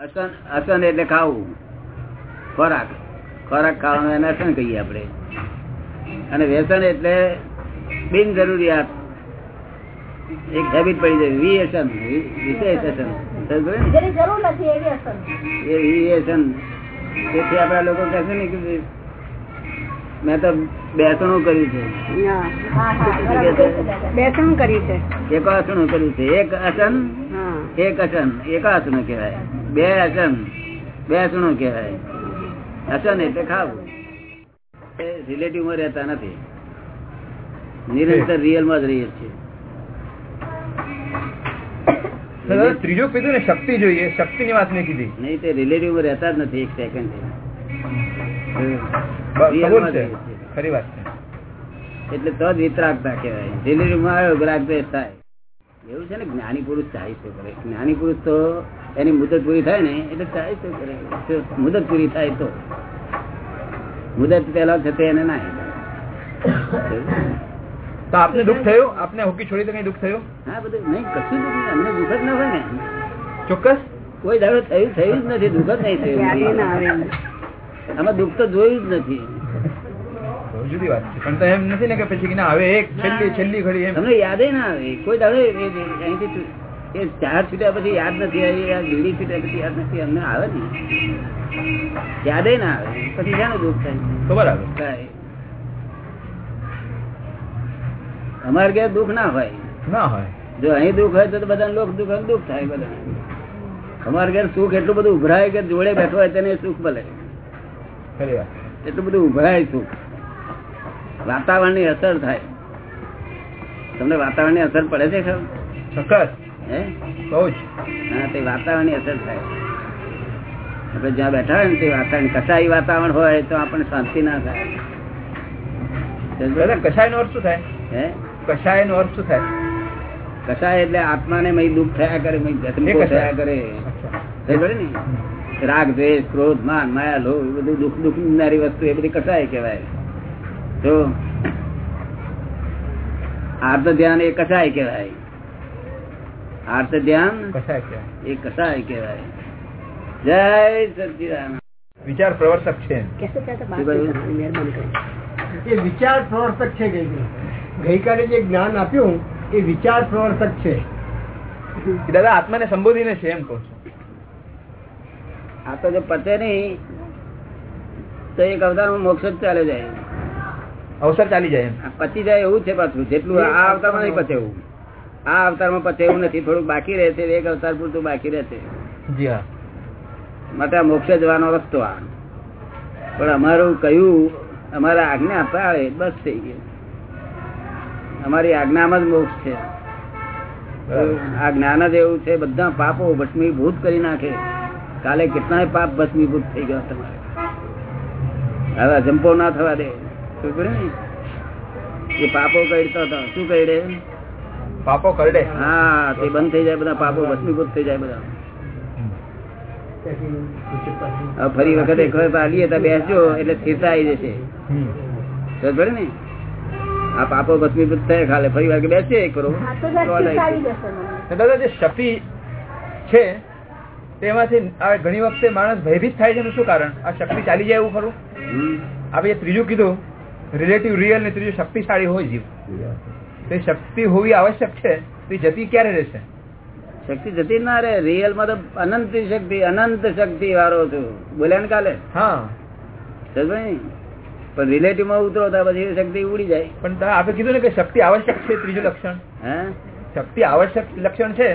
અસન અસન એટલે ખાવું. ખોરાક. ખોરાક ખાવાનું એને અસન કહીએ આપણે. અને વ્યસન એટલે બિન જરૂરિયાત એક હેબિટ પડી જાય. વિએસન. વિશેષ અસન. સમજો ને? જેની જરૂર નથી એવી અસર એ વિએસન. તેથી આપણા લોકો કહે છે ને કે મેં તો બેસણું કર્યું છે. બેસણું કર્યું છે. એક અસણું કર્યું છે. એક અસન એક અસન એક આસણું કહેવાય. બે અસન બે અસણું કહેવાય. અસન એટલે ખાવું. એ રિલેટિવમાં રહેતા નથી. નિરંતર રિયલમાં જ રહીએ છીએ. ત્રીજો કીધું ને શક્તિ જોઈએ શક્તિ ની વાત નહીં કીધી. નહીં તે રિલેટિવ રહેતા જ નથી એક સેકન્ડ. ખરી વાત છે. એટલે તો જ વિતરાગતા કહેવાય. રિલેટિવમાં આવ્યો ગ્રાહક થાય. એવું છે ને જ્ઞાની પુરુષ ચાહીસો કરે. જ્ઞાની પુરુષ તો એની મુદત પૂરી થાય ને એટલે ચાહીસો કરે. મુદત પૂરી થાય તો. મુદત પેલા થતે એને ના તો આપને દુઃખ થયું? આપને હોકી છોડી તો કઈ દુઃખ થયું? હા બધું નહીં કશું દુઃખ નહીં. અમને દુઃખ જ ના હોય ને. ચોક્કસ? કોઈ દાડો થયું થયું જ નથી. દુઃખ જ નહીં થયું. આમાં દુઃખ તો જોયું જ નથી. જુદી વાત છે. પણ તો એમ નથી ને કે પછી ના હવે એક છેલ્લી છેલ્લી ઘડી એમ. તમને યાદ ના આવે કોઈ દાડો અહીંથી એ ચાર છૂટ્યા પછી યાદ નથી આવી આ બીડી છૂટ્યા પછી યાદ નથી અમને આવે ને યાદ ના આવે પછી ક્યાં દુઃખ થાય? તો બરાબર. અમારે ઘેર દુઃખ ના હોય. ના હોય. જો અહીં દુઃખ હોય તો બધા લોક દુઃખ દુઃખ થાય બધા અમારે ઘેર સુખ એટલું બધું ઉભરાય કે જોડે બેઠો હોય તેને સુખ મળે. એટલું બધું ઉભરાય સુખ. વાતાવરણની અસર થાય. તમને વાતાવરણની અસર પડે છે ખબર? ચોક્કસ હે? બહુ જ. હા તે વાતાવરણની અસર થાય. આપણે જ્યાં બેઠા હોય ને તે વાતાવરણ કસાઈ વાતાવરણ હોય તો આપણને શાંતિ ના થાય. કસાય નો અર્થ શું થાય? હે? કષાય નો અર્થ શું થાય? કસાય એટલે આત્માને મય દુઃખ થયા કરે મય કસાય. થયા કરે. ને? રાગ દ્વેષ ક્રોધ માન માયા લોભ એ બધું દુઃખ દુઃખ વસ્તુ એ બધી કસાય કહેવાય. તો આર્ત ધ્યાન એ કસાય કેવાય આર્ત ધ્યાન એ કસાય કેવાય જય સચિદાન વિચાર પ્રવર્તક છે. એ વિચાર પ્રવર્તક છે ગઈકાલે જે જ્ઞાન આપ્યું એ વિચાર પ્રવર્તક છે. દાદા આત્માને સંબોધીને છે એમ કહું છું. આ તો જો પતે નહીં તો એક અવતારમાં મોક્ષ જ ચાલે જાય. અવસર ચાલી જાય પતી જાય એવું છે પાછું. જેટલું આ અવતારમાં નહીં પતે એવું આ અવતારમાં પતે એવું નથી થોડુંક બાકી રહેશે એક અવતાર પૂરતું બાકી રહેશે જી હા. માટે આ મોક્ષ જવાનો રસ્તો આ. પણ અમારું કયું અમારા આજ્ઞા પાળે બસ થઈ ગયું. અમારી આજ્ઞામાં જ મોક્ષ છે. આ જ્ઞાન જ એવું છે બધા પાપો ભસ્મીભૂત કરી નાખે. કાલે કેટલાય પાપ ભસ્મીભૂત થઈ ગયા તમારે. હવે અજંપો ના થવા દે. શું કરે એ પાપો કઈડતો હતો. શું કઈડે પાપો કરડે? હા તે બંધ થઈ જાય બધા પાપો ભસ્મીભૂત થઈ જાય બધા. ફરી વખતે એક વખત તો બેસજો એટલે સ્થિરતા આવી જશે. સમજ ને. આ પાપો ભસ્મીભૂત થાય ખાલે. ફરી વાર બેસે એક કરો દાદા જે શક્તિ છે તેમાંથી આ ઘણી વખતે માણસ ભયભીત થાય છે શું કારણ? આ શક્તિ ચાલી જાય એવું ખરું. આપણે ત્રીજું કીધું રિલેટિવ રિયલ ને ત્રીજું શક્તિશાળી હોય જીવ. તો શક્તિ હોવી આવશ્યક છે તો જતી ક્યારે રહેશે? શક્તિ જતી ના રે રિયલમાં તો અનંત શક્તિ અનંત શક્તિ વાળો છું. બોલ્યા ને કાલે? હા. પણ રિલેટિવમાં ઉતરો તો પછી શક્તિ ઉડી જાય. પણ આપણે કીધું ને કે શક્તિ આવશ્યક છે ત્રીજું લક્ષણ. હે? શક્તિ આવશ્યક લક્ષણ છે?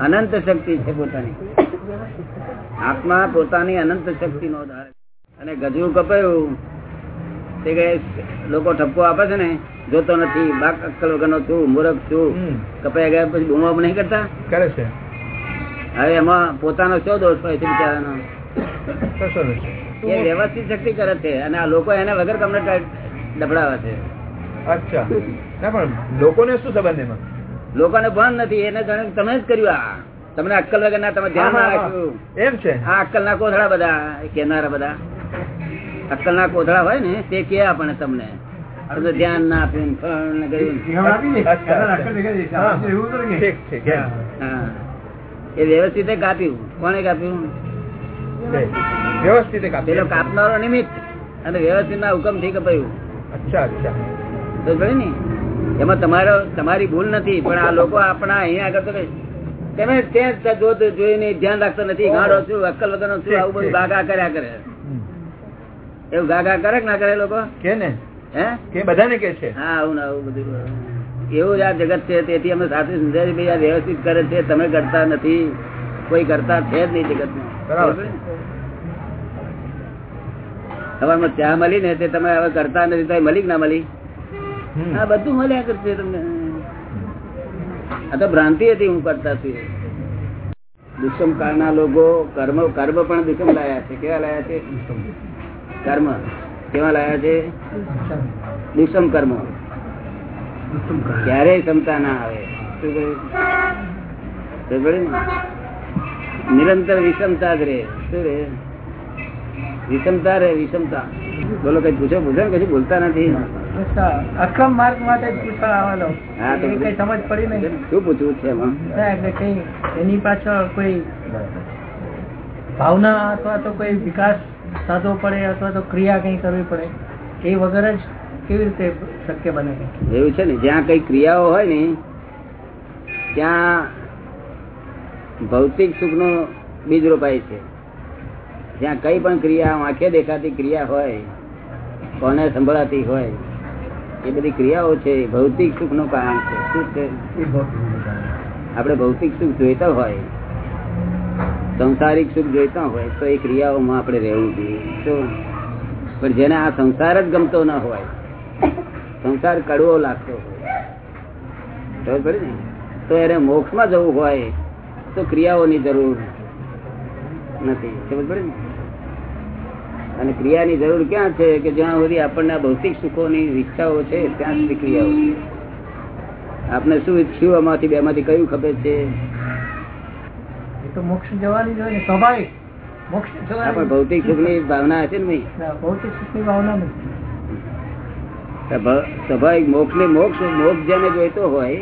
અનંત શક્તિ છે પોતાની. આત્મા પોતાની અનંત શક્તિ નો ધારે અને ગજરું કપાયું. તે કે લોકો ઠપકો આપે છે ને? જોતો નથી. બાક અક્કલ વગરનો છું મૂર્ખ છું. કપાઈ ગયા પછી બૂમો નહીં કરતા? કરે છે. હવે એમાં પોતાનો શો દોષ હોય છે બિચારાનો? એ વ્યવસ્થિત શક્તિ કરે છે અને આ લોકો એના વગર તમને ડબડાવે છે. અચ્છા. ના પણ લોકોને શું સંબંધ એમાં? લોકોને ભાન નથી. એને તમે જ કર્યું આ. તમને અક્કલ વગર ના તમે ધ્યાન ના રાખ્યું એમ છે. આ અક્કલ ના કોથળા બધા કેનારા બધા. અક્કલ ના કોથળા હોય ને તે કે આપણે તમને. ધ્યાન ના આપ્યું ફળ. હા. એ વ્યવસ્થિત કાપ્યું કોને કાપ્યું વ્યવસ્થિત પેલો કાપનારો નિમિત્ત. અને વ્યવસ્થિત ના હુકમથી કપાયું. અચ્છા અચ્છા. ને? એમાં તમારો તમારી ભૂલ નથી પણ આ લોકો આપણા અહીંયા આગળ તો તમે ત્યાં જોઈને ધ્યાન રાખતો નથી. ગાડો છું અક્કલ વગર છું આવું બધું ભાગા કર્યા કરે. એવું ગાગા કરે ના કરે લોકો? કે ને? હે? કે બધાને કે છે? હા આવું ને આવું બધું. એવું આ જગત છે તેથી અમે સાથે સમજાય ભાઈ આ વ્યવસ્થિત કરે છે તમે કરતા નથી કોઈ કરતા છે જ નહીં જગત. સવારમાં ચા મળી ને તે તમે હવે કરતા નથી તો મળી ના મળી? હા આ બધું મળ્યા કરશે તમને. આ તો ભ્રાંતિ હતી હું કરતા છું. દુષ્મ કાળના લોકો કર્મ કર્મ પણ દુષ્મ લાયા છે. કેવા લાયા છે? કર્મ. કેવા લાયા છે? દુષ્મ કર્મ. ક્યારે ક્ષમતા ના આવે? નિરંતર વિષમતા જ રે શું રે વિષમતા રે વિષમતા. બોલો કઈ પૂછો પૂછો ને કશું બોલતા નથી. અક્રમ માર્ગ માટે પૂછવા આવેલો. કઈ સમજ પડી નહીં. શું પૂછવું છે એમાં? એની પાછળ કોઈ ભાવના અથવા તો કોઈ વિકાસ સાધવો પડે અથવા તો ક્રિયા કઈ કરવી પડે એ વગર જ કેવી રીતે શક્ય બને છે એવું છે ને જ્યાં કઈ ક્રિયાઓ હોય ને ત્યાં ભૌતિક સુખનું બીજ રોપાય છે. જ્યાં કઈ પણ ક્રિયા આંખે દેખાતી ક્રિયા હોય કોને સંભળાતી હોય એ બધી ક્રિયાઓ છે ભૌતિક સુખનું કારણ છે. શું છે. આપણે ભૌતિક સુખ જોઈતા હોય સંસારિક સુખ જોઈતા હોય તો એ ક્રિયાઓમાં આપણે રહેવું જોઈએ. પણ જેને આ સંસાર જ ગમતો ન હોય, સંસાર કડવો લાગતો હોય, ખબર ને? તો એને મોક્ષમાં જવું હોય તો ક્રિયાઓની જરૂર નથી, ખબર પડે ને? અને ક્રિયાની જરૂર ક્યાં છે કે જ્યાં સુધી આપણને ભૌતિક સુખોની ઈચ્છાઓ છે, ત્યાં સુધી ક્રિયાઓ આપણે શું ઈચ્છ્યું આમાંથી બેમાંથી કયું ખબર છે? તો મોક્ષ જવાની જ હોય ને સ્વાભાવિક. મોક્ષ જવાની ભૌતિક સુખની ભાવના હશે ને ભૌતિક સુખની ભાવના નથી. સ્વાભાવિક મોક્ષ ને મોક્ષ મોક્ષ જેને જોઈતો હોય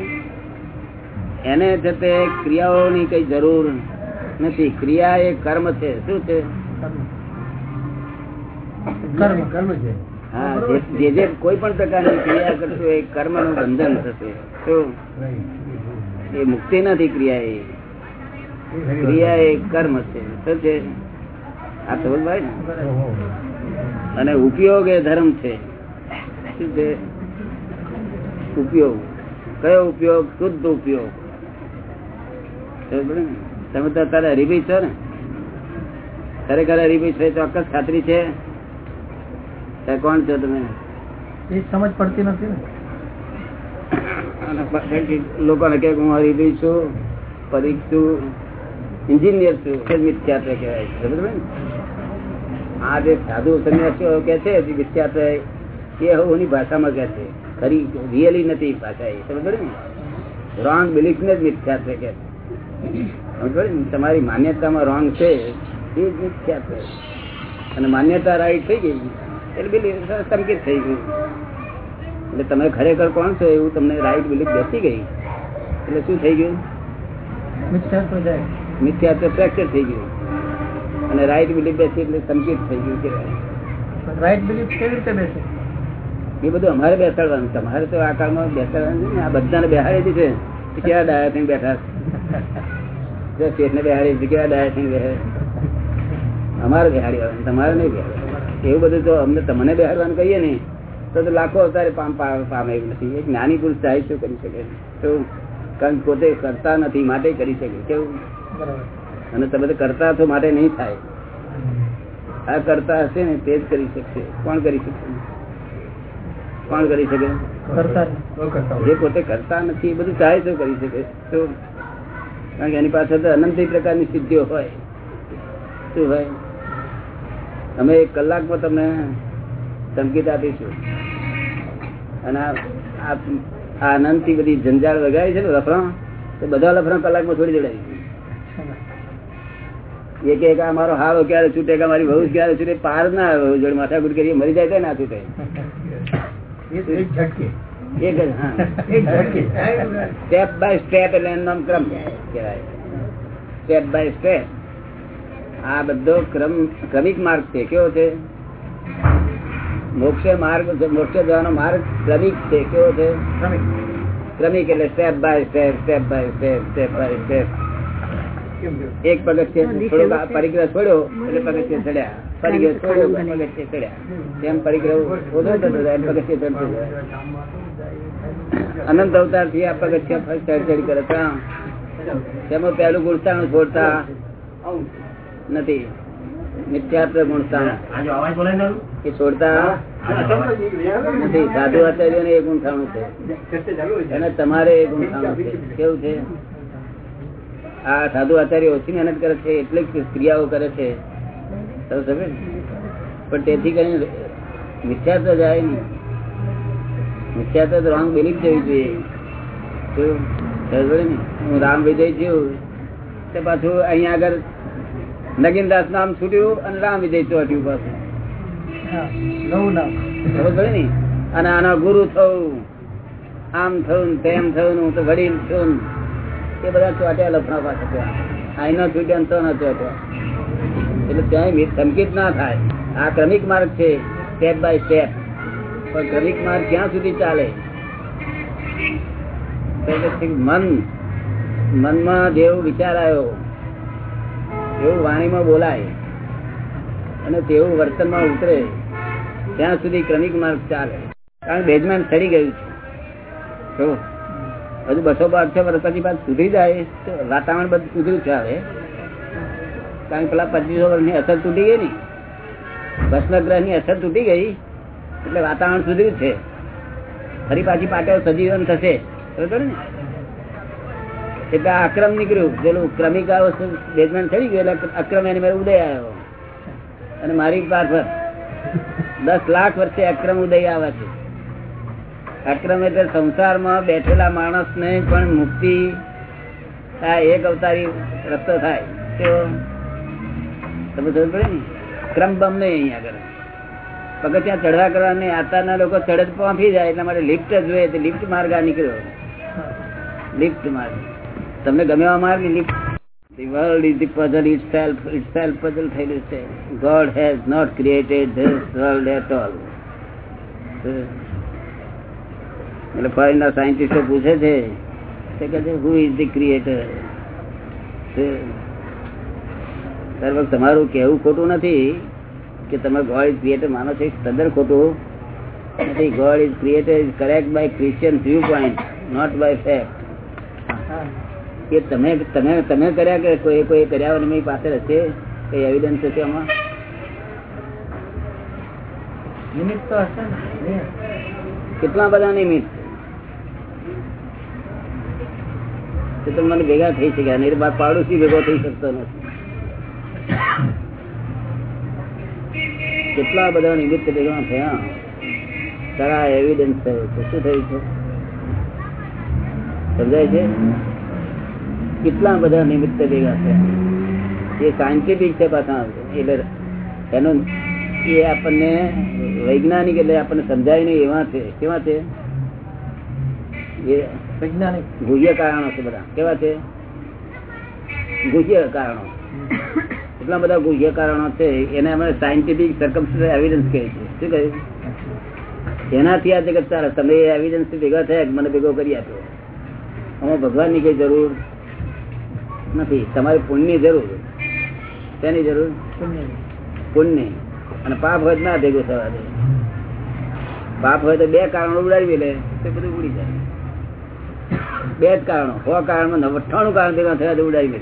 એને છે તે ક્રિયાઓની કઈ જરૂર નથી. ક્રિયા એ કર્મ છે. શું છે? કર્મ. કર્મ છે. હા જે- જે જે કોઈ પણ પ્રકારની ક્રિયા કરશો એ કર્મનું બંધન થશે. શું? એ મુક્તિ નથી ક્રિયા એ. ક્રિયા એ કર્મ છે. શું છે? આ સમજ ભાઈ ને. અને ઉપયોગ એ ધર્મ છે. શું છે? ઉપયોગ. કયો ઉપયોગ? શુદ્ધ ઉપયોગ? તમે તો તારે હરીભાઈ છો ને? ખરેખર હરીભાઈ છે ચોક્કસ ખાતરી છે? કોણ છો તમે? એ સમજ પડતી નથી ને. અને પછી લોકોને કે હું હરીભાઈ છું પરીક્ષ છું. એન્જિનિયર છું મિથ્યાત્વ કહેવાય સમજ? આ જે સાધુ સંન્યાસીઓ કે છે મિથ્યાત્વ એ હોની ભાષામાં કે છે. ખરી રિયલી નથી ભાષા એ સમજ ને? રોંગ બિલીફ ને જ મિથ્યાત્વ કે? તમારી માન્યતામાં રોંગ છે, એ જ મિથ્યાત્વ. અને માન્યતા રાઈટ થઈ ગઈ, એટલે બિલીફ સંકેત થઈ ગયું. એટલે તમે ખરેખર કોણ છો એવું તમને રાઈટ બિલીફ બેસી ગઈ. એટલે શું થઈ ગયું? મિથ્યાત્વ જાય. મિથ્યાત્વ ફ્રેક્ચર થઈ ગયું. અને રાઈટ બિલીફ બેસી એટલે સંકેત થઈ ગયું કે રાઈટ બિલીફ કેવી રીતે બેસે? એ બધું અમારે બેસાડવાનું તમારે તો આ કાળમાં બેસાડવાનું છે ને. આ બધાને બેહાડી છે કેવા ડાયા થઈને બેઠા? જો શેઠને બેહાડી છે કેવા ડાયા થઈને બેહે અમારે બેહાડી તમારે નહીં બેહાડવાનું. એવું બધું તો અમને તમને બેહાડવાનું કહીએ ને તો તો લાખો અવતારે પામ પામે એવું નથી. એક નાની પુરુષ શું કરી શકે? તો કારણ પોતે કરતા નથી માટે કરી શકે. કેવું? અને તમે કરતા છો માટે નહીં થાય. આ કરતા હશે ને તે જ કરી શકશે. કોણ કરી શકશે કોણ કરી શકે? જે. પોતે કરતા નથી એ બધું ચાહે તો કરી શકે. તો કારણ કે એની પાસે તો અનંત પ્રકારની સિદ્ધિઓ હોય. શું હોય? અમે એક કલાકમાં તમને સંકેત આપીશું. અને આ અનંતથી બધી જંજાળ વગાડી છે ને લફરા તો બધા લફરા કલાકમાં છોડી દેડાવી એક આ મારો હારો ક્યારે છૂટે કે મારી ભવિષ્ય ક્યારે છૂટે પાર ના આવે વહુ જોડે માથાકૂટ કરીએ મરી જાય તો ના છૂટે. સ્ટેપ બાય સ્ટેપ એટલે એનું ક્રમ કહેવાય. સ્ટેપ બાય સ્ટેપ આ બધો ક્રમ ક્રમિક માર્ગ છે. કેવો છે? મોક્ષ માર્ગ મોક્ષ જવાનો માર્ગ ક્રમિક છે. કેવો છે? ક્રમિક. એટલે step by step step by step step by step એક પગથિયે પરિગ્રહ છોડ્યો એટલે પગથિયે ચડ્યા. પરિગ્રહ છોડ્યો પગથિયે ચડ્યા. જેમ પરિગ્રહ ઓછો થતો જાય પગથિયે ચડતું જાય અનંત અવતારથી આ પગથિયા ચડ ચડ કરે તેમાં પેલું ગુણસ્થાન છોડતા નથી. મિથ્યાત્વ ગુણસ્થાન એ છોડતા નથી સાધુ આચાર્યોને એ ગુણસ્થાનું છે. અને તમારે એ ગુણસ્થાનું છે. કેવું છે? આ સાધુ આચાર્ય ઓછી મહેનત કરે છે એટલે જ ક્રિયાઓ કરે છે. ને? પણ તેથી કરીને મિથ્યાત્વ જાય નહીં. તો રોંગ બિલીફ જવી જોઈએ. ને? હું રામ વિજય છું. તે પાછું અહીંયા આગળ નગીનદાસ નામ છૂટ્યું અને રામ વિજય ચોટ્યું પાછું. ખબર ને? અને આના ગુરુ થવું આમ થયું ને તેમ થયું હું તો વડીલ છું ને. એ બધા ચોટ્યા લફડા પાછા ત્યાં છૂટ્યા ને તો ન ચોટ્યા. એટલે ત્યાં ધમકી ના થાય. આ ક્રમિક માર્ગ છે સ્ટેપ બાય સ્ટેપ પણ ક્રમિક માર્ગ ક્યાં સુધી ચાલે? મન. મનમાં જેવો વિચાર આવ્યો, એવું વાણીમાં બોલાય. અને તેવું વર્તનમાં ઉતરે. ત્યાં સુધી ક્રમિક માર્ગ ચાલે. કારણ બેઝમેન્ટ સડી ગયું છે. હજુ બસો બારસો વર્ષ પછી બાદ સુધરી જાય, તો વાતાવરણ બધું સુધર્યું છે હવે. કારણ કે પેલા પચીસો વર્ષની અસર તૂટી ગઈ ને. ભસ્મગ્રહની અસર તૂટી ગઈ, એટલે વાતાવરણ સુધર્યું છે. ફરી પાછી પાટો સજીવન થશે. બરોબર ને? એટલે અક્રમ નીકળ્યું. પેલું વસ્તુ બેઝમેન્ટ થઈ ગયું, એટલે અક્રમ એની મારે ઉદય આવ્યો. અને મારી પાછળ દસ લાખ વર્ષે અક્રમ ઉદય આવે છે. અક્રમ એટલે સંસારમાં બેઠેલા માણસ ને પણ મુક્તિ આ એક અવતારી રસ્તો થાય. તો તમે સમજ પડે ને? ક્રમ બમ નહીં અહીંયા આગળ. પગથિયાં કરવા ને આતાના લોકો ચડે પહોંચી જાય, એટલા માટે લિફ્ટ જ જોઈએ, તો લિફ્ટ માર્ગ આ નીકળ્યો. લિફ્ટ માર્ગ. તમને ગમે એવા માર્ગ? Lift. The world is the puzzle itself itself puzzle થયેલું છે. God has not created this world at all. એટલે ફોરેન ના સાયન્ટિસ્ટો પૂછે છે તે કહે છે હુ ઇઝ ધી ક્રિએટર તમારું કહેવું ખોટું નથી કે તમે ગોડ ઇઝ ક્રિએટર માનો છો તદ્દન ખોટું નથી. God is creator is correct by Christian view point not by fact કે તમે તમે તમે કર્યા કે કોઈ કોઈ કર્યા અને મારી પાસે હશે કઈ એવિડન્સ હશે આમાં? કેટલા બધા નિમિત્ત? તો તમે મને ભેગા થઈ શક્યા નહીં તો બાર પાડોશી ભેગો થઈ શકતો નથી. કેટલા બધા નિમિત્ત ભેગા થયા. સારા એવિડન્સ થયો છે. શું થયું છે? સમજાય છે? કેટલા બધા નિમિત્ત ભેગા થયા. એ સાયન્ટિફિક છે પાછા. એટલે એનું એ આપણને વૈજ્ઞાનિક, એટલે આપણને સમજાય નહીં એવા છે. કેવા છે? એ વૈજ્ઞાનિક ગુહ્ય એનાથી આ જગત ચાલે તમે એવિડન્સ ભેગા થયા મને ભેગો કરી આપ્યો આમાં ભગવાનની કઈ જરૂર નથી. તમારે પુણ્યની જરૂર. તેની જરૂર. પુણ્ય અને પાપ હોય ના ભેગું થવા દે. પાપ હોય તો બે કારણો ઉડાવી લે, તો બધું ઉડી જાય. બે જ કારણો. સો કારણમાં અઠાણું કારણ ભેગા થયા ઉડાવી લે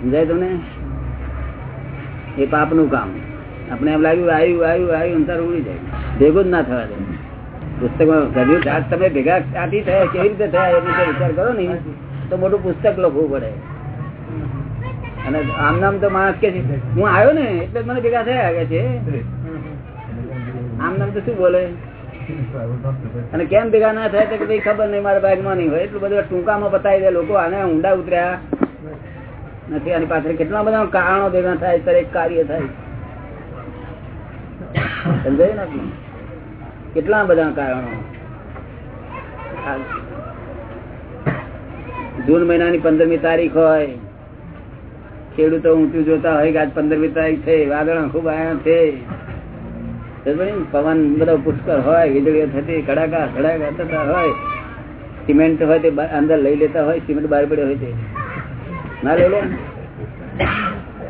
સમજાય તમને? એ પાપનું કામ. આપણે એમ લાગ્યું આવ્યું આવ્યું આવ્યું અંતર ઉડી જાય. ભેગું જ ના થવા દે. પુસ્તકમાં કર્યું આજ તમે ભેગા આથી થયા, કેવી રીતે થયા, એ રીતે વિચાર કરો ને. તો મોટું પુસ્તક લખવું પડે. અને આમ નામ તો માણસ કે હું આવ્યો ને, એટલે મને ભેગા થયા, કે છે. આમ નામ તો શું બોલે? અને કેમ ભેગા ના થાય કે ભાઈ ખબર નહીં, મારા ભાગમાં નહીં હોય. એટલું બધું ટૂંકામાં બતાવી દે લોકો, આને ઊંડા ઉતર્યા. નથી, આની પાછળ કેટલા બધા કારણો ભેગા થાય, ત્યારે કાર્ય થાય. સમજાયું નથી કેટલા બધા કારણો? જૂન મહિનાની પંદરમી તારીખ હોય. ખેડૂતો ઊંચું જોતા હોય કે આજ પંદરમી તારીખ છે. વાદળ ખૂબ આયા છે? પવન બધો પુષ્કળ હોય, વીજળીઓ થતી, કડાકા કડાકા થતા હોય, સિમેન્ટ હોય તે અંદર લઈ લેતા હોય, સિમેન્ટ બહાર પડ્યો હોય તે. ના લઈ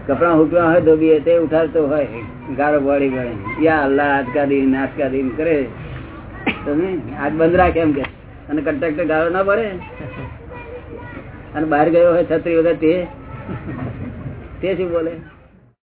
કપડા હુકવા હોય ધોબીએ તે ઉઠાડતો હોય, ગારો વાળી ગયો યા અલ્લાહ આજકા દિન આજકા દિન કરે. તમે આજ બંધ રાખે એમ કે. અને કંટ્રાક્ટર ગાળો ના પડે અને બહાર ગયો હોય, છત્રી વગર તે શું બોલે?